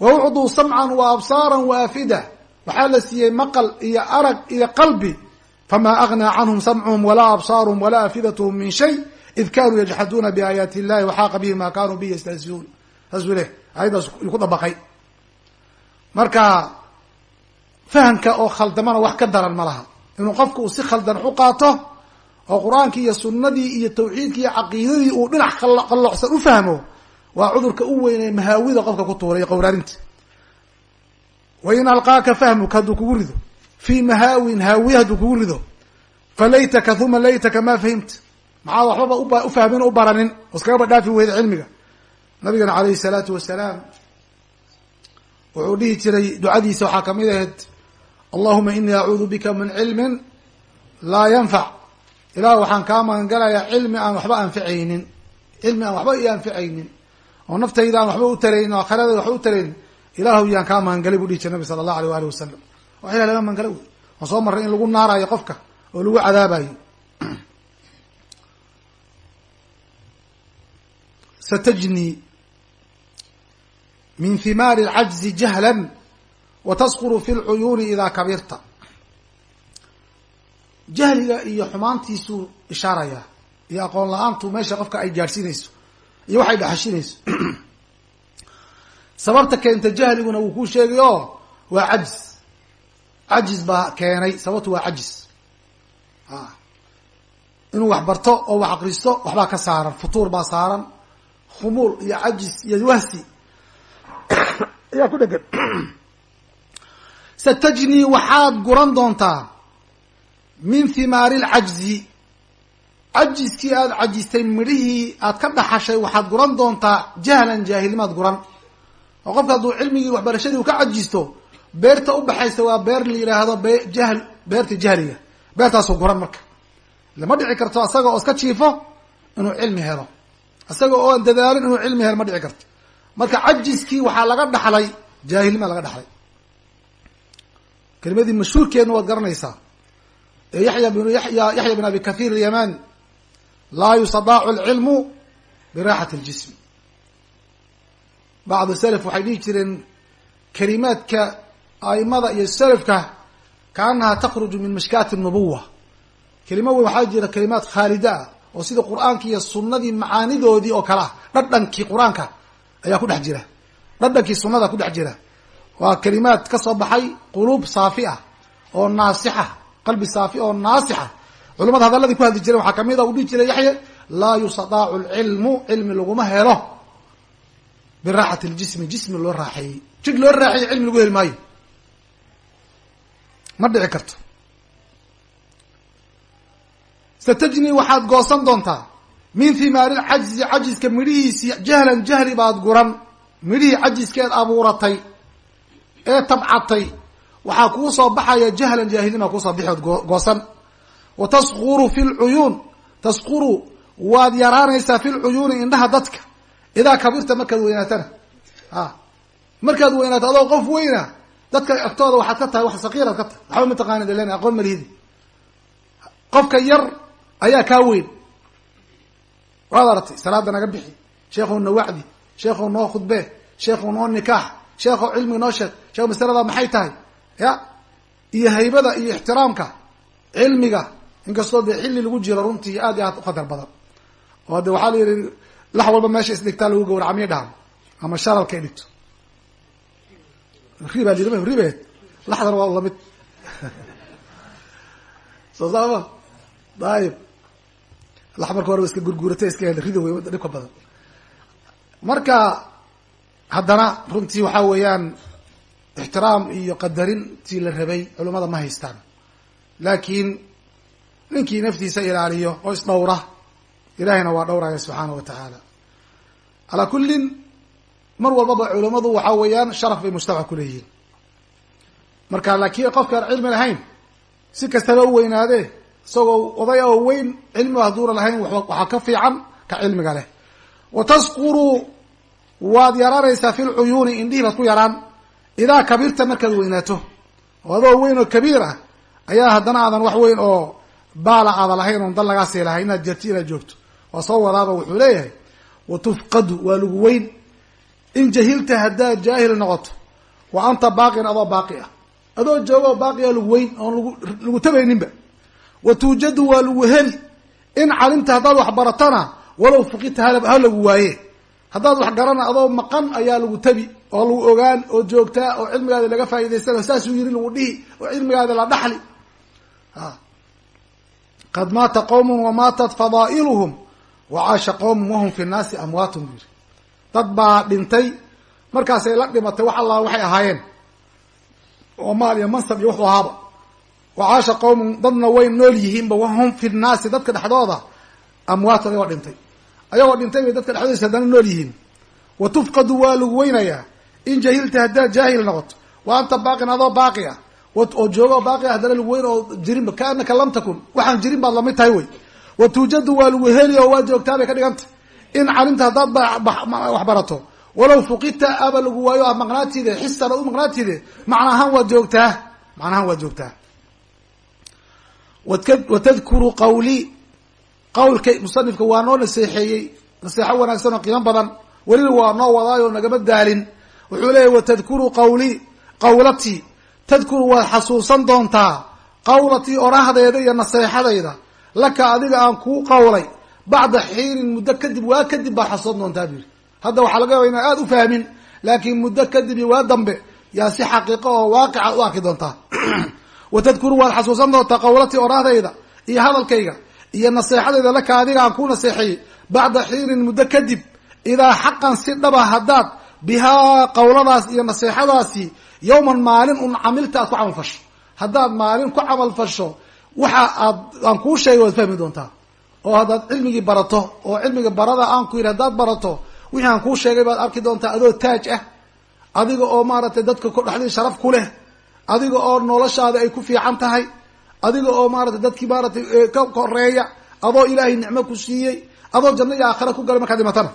Wa ucduu samcan wa absaaran wa afida waxaa la siiyey maqal iyo arag iyo qalbi fama agnaa canhum samcuhum walaa absaaruhum walaa afidathm min shay id kanuu yajxaduuna biaayaati illahi waxaaqa bihi ma kanuu bihi yastahziuun saasuu leh ayaddaas uu ku dabaqay marka fahamka oo khaldamana wax ka daran ma laha inuu qofku uu si khaldan wax u qaato oo qur'aankii iyo sunnadii iyo tawxiidkii iyo caqiidadii uu dhinac qalloocsan u fahmo waa cudurka u weynee mahaawida qofka ku tuuray qowraarinta wa in alqaaka fahmuka hadduu kugu rido fii mahaawin haawiye hadduu kugu rido. Fa laytaka uma laytaka ma fahimta. Maxaad waxbaba ufahmin o u baranin? Oo iskagaba dhaafi weyda cilmiga. Nabigana alayhi salaatu wasalaam wuxuu dhihi jiray ducadiisa waxaa ka mid ahayd allahuma inii acuudu bika min cilmin laa yanfac. Ilah waxaan kaa magangalayaa cilmi aan waxba anficaynin. Cilmi aan waxba i anficaynin. Oo naftayda aan waxba taraynin oo akhirada waxba u taraynin. Ilaahu yaan kaa magangalay buu dhihi jiray nabi sala allahu alay waali wasalam wax ilah laga magangala wey. Waan soo marray in lagu naarayo qofka oo lagu cadaabayo. Satajni min himaari alcajzi jahlan wa taskuru fi lcuyuuni idaa kabirta. Jahliga iyo xumaantiisuu ishaarayaa iyo aqoon la'aantu meesha qofka ay gaadhsiinayso iyo waxay dhaxashinayso sababta keenta jahliguna wuu kuu sheegay oo waa cajiz cajiz baa keenay sababtu waa cajiz inuu wax barto oo wax akristo waxbaa ka saaran futuur baa saaran khumuul iyo cajiz iyo wahsi. Ayaa ku dhegan satajnii waxaad guran doontaa min himaari lcajzi cajiskii aada cajistay midhihii aad ka dhaxashay waxaad guran doontaa jahlan jaahilnimaad guran. Oo qofka hadduu cilmigii waxbarashadii u ka cajisto beerta u baxaysa waa beer la yidhaahdo be jahl beerta jahliga. Beertaasuu guran marka. Lama dhici karto asaga oo iska jiifo inuu cilmi helo. Isaga oo aan dadaalin inuu cilmi helo ma dhici karto. Marka cajiskii waxaa laga dhaxlay jaahilnima laga dhaxlay. Kelimadii mashhuurkeedna waad garanaysaa. Ee yaya bn yaya yaxya bin abi kahiir alyamani laa yusadaacu alcilmu biraaxati اljism bacdu self waxay dhihi jireen kelimaadka aimada iyo selafka kaanaha takhruju min mashkaati nubuwa kelima weyn waxaa jira kelimaad khaalida ah oo sida qur'aanki iyo sunadii macaanidoodii oo kale ah dhadhankii qur'aanka ayaa ku dhex jira. Dhadhankii sunada ku dhex jira. Waa kelimaad ka soo baxay quluub saafi ah oo naasixa qalbi saafi oo naasixa culamada hadaladii ku hadli jireen waxaa ka mid a uu dhihi jiray yaxye laa yusadaacu lcilmu cilmi laguma helo. Biraaxati ljismi jismi loo raaxeeyey. Jid loo raaxeeyey cilmi lagu heli maayo ma dhici karto. Satajni waxaad goosan doontaa min himaari lcajzi cajiska midhihiisi jahlan jahli baad guran midhihii cajiskeed abuuratay ee tabcatay waxaa kuu soo baxaya jahlan jaahilnima kuusoo bixi ood goosan. Wa taskuru fi lcuyuun taskuru waad yaraanaysaa fi lcuyuuni indhaha dadka. Idaa kabirta markaad weynaatana. A markaad weynaato adoo qof weyna dadka agtooda waxaad ka tahay wax sakiiraad ka tahay. Waxba mataqaanid len aqoon malihidi qofka yar ayaa kaa weyn. Waad aratay salaada naga bixi. Sheekhow na wacdi sheekhow noo khudbee sheekhow noo nikaax sheekhow cilmi noo sheeg. Sheekh masalada maxay tahay? Ya iyo haybada iyo ixtiraamka cilmiga inkastoo dee xilli lagu jiro runtii aad iyo aad u khatar badan. Oo de waxaa la yihi lax walba meesha isdhigtaa lagu gawraca miya dhahan ama sharalkay dhigto ribaa li ribeed laxdan waa la mid soo saama dayib lax marka hore iska gurguuratay iska hel rida wey dhibka badan marka haddana runtii waxaa weeyaan ixtiraam iyo qadarintii la rabay culimada ma haystaan laakiin ninkii naftiisa ilaaliyo oo isdhowra ilahayna waa dhowraya subxaana wa tacaala calaa kullin mar walbaba culimadu waxaa weeyaan sharaf bay mujtamaca kuleeyihiin marka laakiin qofkaan cilmi lahayn si kastaba u weynaadee isagoo oday oo weyn cilmiga hadduuna lahayn waxaa ka fiican ka cilmiga leh. Wa taskuru waad yaraanaysaa fi lcuyuuni indhihii baad ku yaraan idaa kabirta markaad weynaato. Oo adoo weyn oo kabiir ah ayaa haddana aadan wax weyn oo baala aada lahayn oon dan lagaa sii lahay inaad jerti inaad joogto. Waa soo wadaaba wuxuu leeyahay wa tufqadu waa lagu weyn in jahilta haddaad jaahil noqoto wa anta baaqin adoo baaqi ah. Adoo joogoo baaqi a lagu weyn oon lagu lagu tabayninba. Wa tuujadu waa lagu heli. In calimta haddaad wax baratana walow fuqita ha lagu waaye. Haddaad wax garana adoo maqan ayaa lagu tabi oo lagu ogaan oo joogtaa oo cilmigaada laga faa'idaystan saasuu yiri lagu dhihi oo cilmigaada la dhaxli. Qad maata qowmun wamaatat fadaa'iluhum wacaasha qowmun wahum fi nnaasi amwaatun bu yiri dad baa dhintay. Markaasay la dhimatay wax allah waxay ahaayeen. Oo maal iyo mansab iyo wuxuu ahaaba. Wacaasha qowmun dadna way nool yihiinba wahum fi nnaasi dadka dhexdooda. Amwaatun ayagoo dhintay. Ayagoo dhintay bay dadka dhexdoodiisa haddana nool yihiin. Wa tufqadu waa lagu weynayaa in jahilta haddaad jaahil noqoto wa anta baaqin adoo baaqi ah. Oo joogo baaqi ah haddana lagu weyn oo jirinba kaanaka lam takun. Waxaan jirin baad la mid tahay wey. Wa tuujadu waa lagu heli oo waa joogtaa bay ka dhigantay in calimta haddaad wax barato walow fuqita aba lagu waayo ah maqnaatide xisana u maqnaatide macna ahaan waad joogtaa. Macna ahaan waad joogtaa. Wa tadkuru qawli. Qawlka musanifka waa noo naseexeeyey. Naseexo wanaagsan oo qiimo badan. Welina waa noo wadaayo nagama daalin. Wuxuu leeyahy wa tadkuru qawli qawlatii tadkuru waad xasuusan doontaa. Qawlatii orahdeeda iyo naseexadayda laka adiga aan kuu qawlay bacda xiinin muddo kadib waa kadib baad xasuusan doontaa bu yiri hadda waxaa laga yaba inaan aada u fahmin laakiin muddo kadib iyo waa dambe yaa si xaqiiqo oo waaqica u arki doontaa wa tadkuru waad xasuusan doontaa qawlatii orahdayda iyo hadalkayga iyo naseexadayda laka adiga aan kuu naseexeeyey bacda xiinin muddo kadib idaa xaqan si dhaba haddaad bihaa qawladaas iyo naseexadaasi yowman maalin un camilta aad ku camal fasho haddaad maalin ku camal waxa aad aan kuu sheegay waad fahmi doontaa oo haddaad cilmigii barato oo cilmiga barada aan ku yidhi haddaad barato wixii aan kuu sheegay baad arki doontaa adoo taaj ah. Adiga oo maaragtay dadka dhexdii sharaf ku leh adiga oo noloshaada ay ku fiican tahay adiga oo maaratay dadkii maaratay ka koreeya adoo ilaahay nicmo ku siiyey adoo janno iyo aakhira ku galay markaad dhimatana.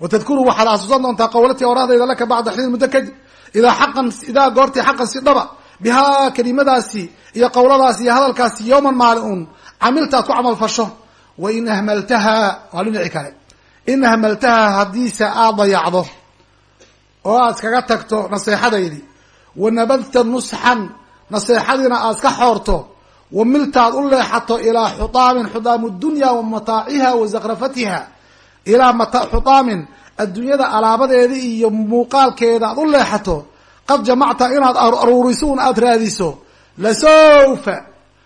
Wa tadkuru waxaad xasuusan doontaa qawlatii orahdayda laka bacda xiin muddo kadib idaa xaqan idaa goortii xaqan si dhaba bihaa kelimadaasi iyo qowladaasi iyo hadalkaasi yowman maalin un camilta aad ku camal fasho wa in ahmaltaha waa dhinaci kale in ahmaltaha haddiise aad dayacdo oo aad iskaga tagto naseexadaydi wa nabadta nusxan naseexadiina aad iska xoorto wa miltaad u leexato ilaa xutaamin xutaamu dunya wa mataaciha wa zakrafatiha ilaa xutaamin adduunyada alaabadeeda iyo muuqaalkeeda aad u leexato qad jamacta inaad aruuriso un aad raadiso lasawfa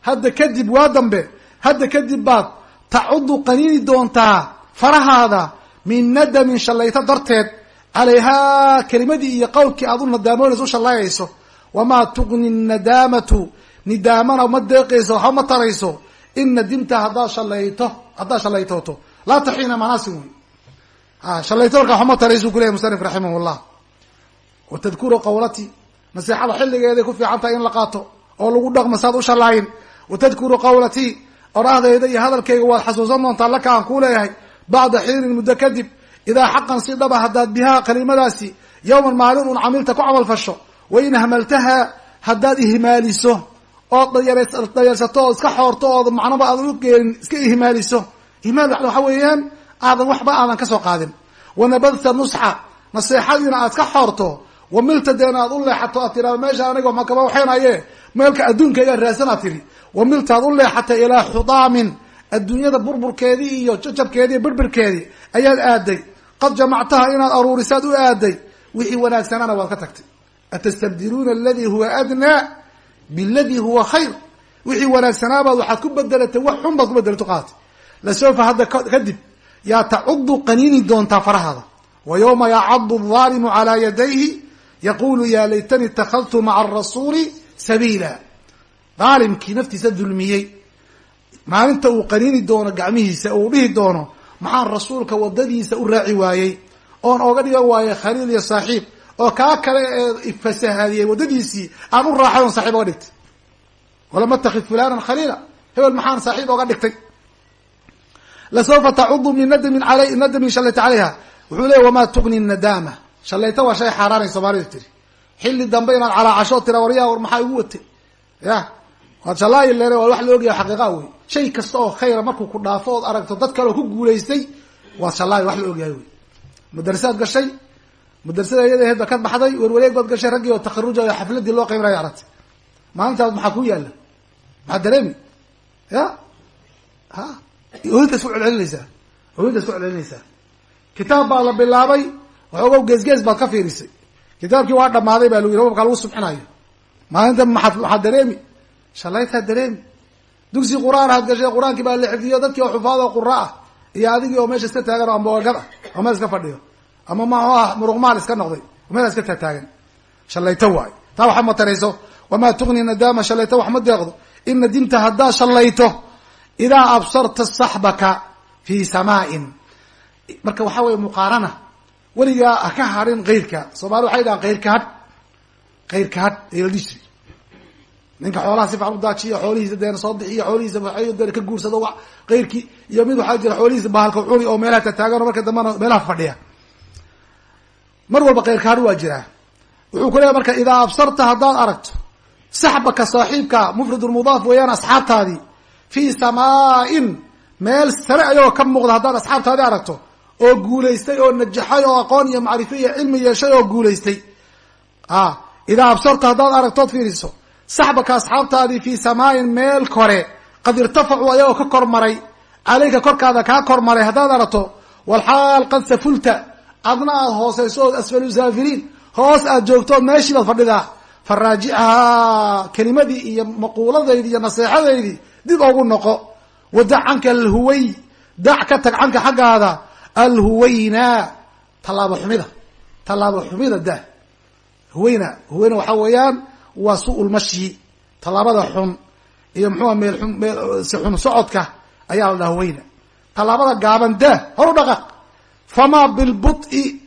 hadda kadib waa dambe hadda kadib baad tacudu qaniini doontaa farahaada min nadamin shallayto darteed calayhaa kelimadii iyo qowlkii aad u nadaamoonayso u shallayayso wamaa tuqni nadaamatu nidaamana ma deeqayso waxba ma tarayso. In nadimta haddaad shalayto haddaad shallaytooto. Laa taxiina manaasin wey shalayto markaa waxba ma taraysu kuleyahy musanif raximah llah wa tadkuru qawlati naseexada xilligeeday ku fiican tahay in la qaato oo lagu dhaqmo saad u shallaayin wa tadkuru qawlatii orahdayda iyo hadalkayga waad xasuusan doontaa laka aan kuu leeyahay. Bacda xiinin muddo kadib idaa xaqan si dhaba haddaad bihaa kalimadaasi yowman maalin un camilta ku camal fasho wa in ahmaltaha haddaad ihmaaliso ood dayarsato ood iska xoorto ood macnaba aadan u geenin iska ihmaaliso ihmaal waxa weeyaan aadan waxba aadan ka soo qaadin. Wanabadta nusxa naseexadiina aad ka xoorto wa milta deena aad u leexato aad tirahdo meesha aniga ma kaba waxaynaye. Meelka adduunkayga raasanaad tiri wa milta aad u leexatay ilaa xudaamin adduunyada burburkeedii iyo jajabkeedii iyo birbirkeedii ayaad aaday. Qad jamactaha inaad aruurisaad u aaday. Wixii wanaagsanaana waad ka tagtay. Atastabdiluuna aladi huwa adnaa? Biladi huwa khayr. Wixii wanaagsanaabaad waxaad ku bedelatay wax xun baad ku bedelato qaatay. Lasawfa hadda kadib yaa tacudu qaniini doontaa farahaada. Wa yowma yacadu alظaalimu calaa yadayhi yaqulu ya laytani itakadtu maca arasuuli sabiila daalimkii naftiisa dulmiyey maalinta uu qaniini doono gacmihiisa uu dhihi doono maxaan rasuulka wadadiisa u raaci waayey oon ooga dhigan waayey khaliil iyo saaxiib oo kaa kale ee fasahadiyey waddadiisii aan u raaxay oon saaxiib oga dhigtay walam atakid fulanan khaliila hebel maxaan saaxiib oga dhigtay lasawfa tacudu min nadamin alay nadamin shallayta calayha wuxuu leeyay wamaa tugni nadaama shallayta waa shay xaaraanay soomaalida tiri. Xilli dambe inaad calaacasho tira waryaa war maxaa igu watay? Ya waad shallaayi leene wax la ogyahay xaqiiqa wey shay kasta oo khayra markuu ku dhaafo ood aragto dad kale oo ku guulaystay waad shallaayi wax la ogyahay wey madrasaad gashay madrasada iyada aheed ka baxday werwareeg baad gashay raggii oo takharuja o xafladii loo qaybinayo aragtay. Maalintaas maxaa ku yaalla maxaa dareemi? Ya ha? Oohintaas ku celcelinaysaa? Oohintaas ku celcelinaysaa? Kitaab baa la bilaabay waxoogow geesgees baad ka fiirisay. Kitaabkii waa dhamaaday baa lagu yiri markaa lagu subxinayo maalinta maxaad maxaad dareemi shalaytaad dareemi. Dugsi qur'aan aad gashay qur'aankii baa la xifdiyo dadkii oo xufaad oo qura ah iyo adigii oo meesha iska taagan oo amboogad ah oo meel iska fadhiyo. Ama maahu ah muruqmaal iska noqday meel iska taataagan shallayto waayo taa waxa ma tarayso wamaa tugni nadaama shallayto wax ma deeqdo. In nadimta haddaad shallayto idaa absarta saxbaka fii samaain. Marka waxaa weye muqaarana weligaa ha ka hadhin keyrka soomali waxay dhahaan keyrka hadh keyrka hadh ee la dhihi jiray. Ninka xoolaha si fiican u daajiyo xoolihiisa deena soo bixiyo xoolihiisa deena ka guursado keyrkii iyo mid waxaa jira xoolihiisa bahalka cuni oo meelaha tataagan marka dambena meelaha fadhiya. Mar walba keyrka hadh waa jiraa wuxuu ku leeyahy marka idaa absarta haddaad aragto saxbaka saaxiibka mufrad mudaaf weeyaan asxaabtaadii fii samaa-in meel sare ayagoo ka muuqda haddaad asxaabtaadii aragto oo guulaystay oo najaxay oo aqoon iyo macrifo iyo cilmi yeeshay oo guulaystay. A idaa absarta haddaad aragtood fiiriso saxbaka asxaabtaadii fii samaain meel kore qad irtafacuu ayagoo ka kormaray caleyka korkaada kaa kormaray haddaad aragto walxaal qad safulta adna aada hooseyso ood asfalu hoos aad joogtood meeshii baad fadhidaa fa raajichaa kelimadii iyo maquuladaydii iyo naseexadaydii dib ogu noqo. Wadac canka alhuway dac ka tag canka xaggaada alhuwayna. Tallaabo xumida. Tallaabo xumida da huwayna. Huwayna waxaa weeyaan waa su'ulmashyi tallaabada xun iyo muxuua meel xun meel si xun socodka ayaa la dhaha huwayna. Tallaabada gaaban da horu dhaqaq. Famaa bilbui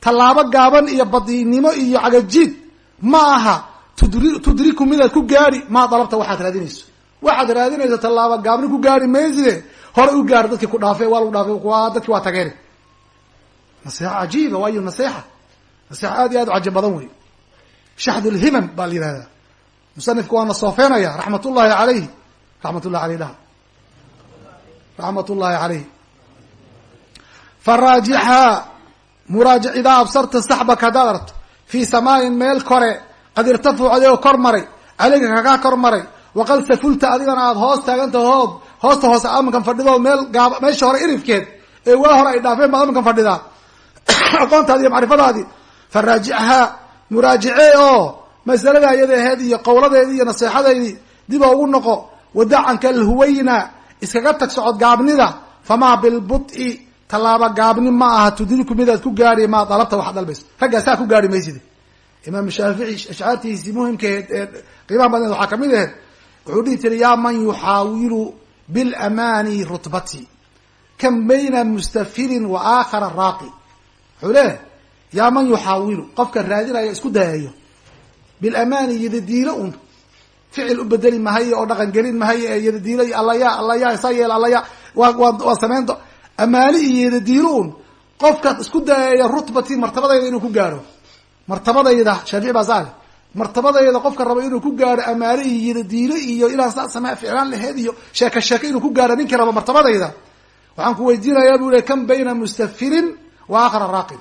tallaabo gaaban iyo badiinimo iyo cagajiid ma aha. Tudri tudriku midaad ku gaari maa dalabta waxaad raadinayso. Waxaad raadinayso tallaabo gaabni ku gaari mayside hore u gaar dadkii ku dhaafe waa lagu dhaafay dadkii waa tageen. Naseexa cajiiba waayo naseexa naseexa aad iyo aad u cajab badan wey shaxdulhimam baa la yihahdaa musanifku waana soofeenaya raxmat ullahi alayhi raxmat ullahi aleyh dhaha raxmat ullahi caleyh faraajixhaa muraajic idaa absarta saxbaka haddaad aragto fii samaayin meel kore qad irtafuc adigoo kor maray. Caleyka kakaa kor maray. Waqad safulta adigana aada hoos taaganta hood hoosta hoose aminkan fadhido meel gaab meesha hore irifkeed ee waa hore ay dhaafeen baad aminkan fadhidaa aqoontaadi iyo macrifadaadii faraajichaa muraajicee oo masalada iyada aheyd iyo qowladeedii iyo naseexadeydii dib ugu noqo wadacanka alhuwayna iskaga tag socod gaabnida famaa bilbud'i tallaaba gaabni ma aha tudriku midaad ku gaari maa dalabta waxaad dalbayso raggaa saa ku gaari maysid imaam shaafici ashcaartiisii muhimkaheed ee qiimaha badneed waxaa ka mid aheyd wuxuu dhihi jiray yaa man yuxaawilu bilamani rutbati kan bayna mustafilin wa aakhara raaqi wuxuu leeyahay yaa man yuxaawilu qofka raadinaya isku dayayo bilamani yadadiilo un ficil u bedeli mahayo oo dhaqan gelin mahayo ee yadadiilo iyo allaya allaya saa yeel allaya waa waa waa samayn amaani iyo yadadiilo un qofka isku dayaya rutbati martabadayda inuu ku gaaro martabadayda shaafici baa saale martabadayda qofka raba inuu ku gaaro amaani iyo yadadiilo iyo inaan saa samee ficlaan laheyd iyo sheeke sheeke inuu ku gaaro ninkii raba martabadayda waxaan ku weydiinayaa bu le kan bayna mustafilin wa aakhara raaqin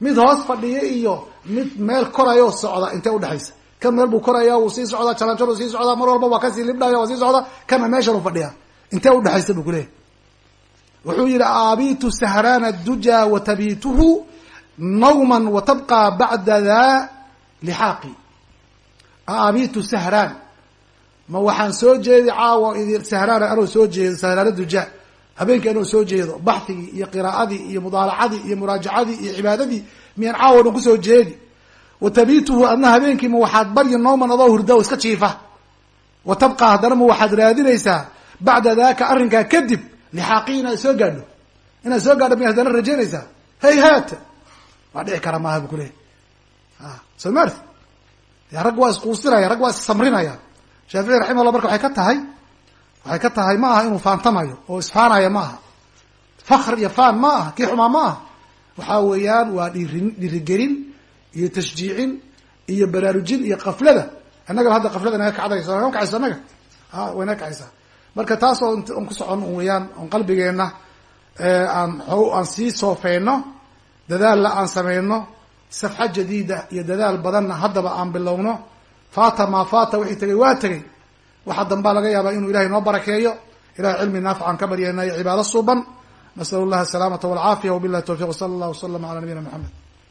mid hoos fadhiya iyo mid meel koraya oo socda intee udhexaysa kan meel buu koraya wuu sii socdaa jalanjar sii socdaa mar walba waa ka sii libdhaya waa sii socda kana meeshan u fadhiya. Intee udhexaysa buu kuleeyahy wuxuu yihi aabitu sahraana duja wa tabituhu nawman wa tabqa bacda daa lixaaqi aabitu sahraan. Ma waxaan soo jeedi caawa idi sahraana anoo soo jeedo sahraana duja. Habeenkii anoo soo jeedo baxigii iyo qiraa'adii iyo mudaalacadii iyo muraajacadii iyo cibaadadii miyaan caawa dhan ku soo jeedi? Wa tabituhu adna habeenkii ma waxaad baryi nooman adoo hurda iska jiifa. Wa tabqa haddana ma waxaad raadinaysaa bacda daka arrinkaa kadib lixaaqii inaad soo gaadho. Inaad soo gaadho miya haddana rajaynaysaa? Hay haata! Waa dhici kara maaha bu kuleeyahy soo maarti ya rag waa isquusinaya rag waa issamrinaya shaafici raximahullah marka waxay ka tahay waxay ka tahay ma aha inuu faantamayo oo isfaanaya ma aha. Fakr iyo faan ma aha kii xumaa ma aha. Waxaa weeyaan waa dhiirin dhiirigelin iyo tashjiicin iyo baraarujin iyo kaflada annagaba hadda kaflada naga kacdayso naga kacayso annaga? A way naga kacaysaa marka taas oo on ku socon weeyaan on qalbigeenna aan aan sii soofeyno dadaalla aan sameyno safxa jadiida iyo dadaal badanna haddaba aan bilowno. Faata maa faata wixii tegay waa tegay waxa dambaa laga yaabaa inuu ilahay noo barakeeyo. Ilahay cilmi naafican ka baryeenayo cibaado suuban. Nasal llahi asalaamata walcaafiya wabillahi towfiq wsala allah waslama ala nabiyina maxamed